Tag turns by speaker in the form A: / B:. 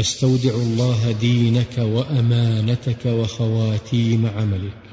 A: أستودع الله دينك وأمانتك وخواتيم عملك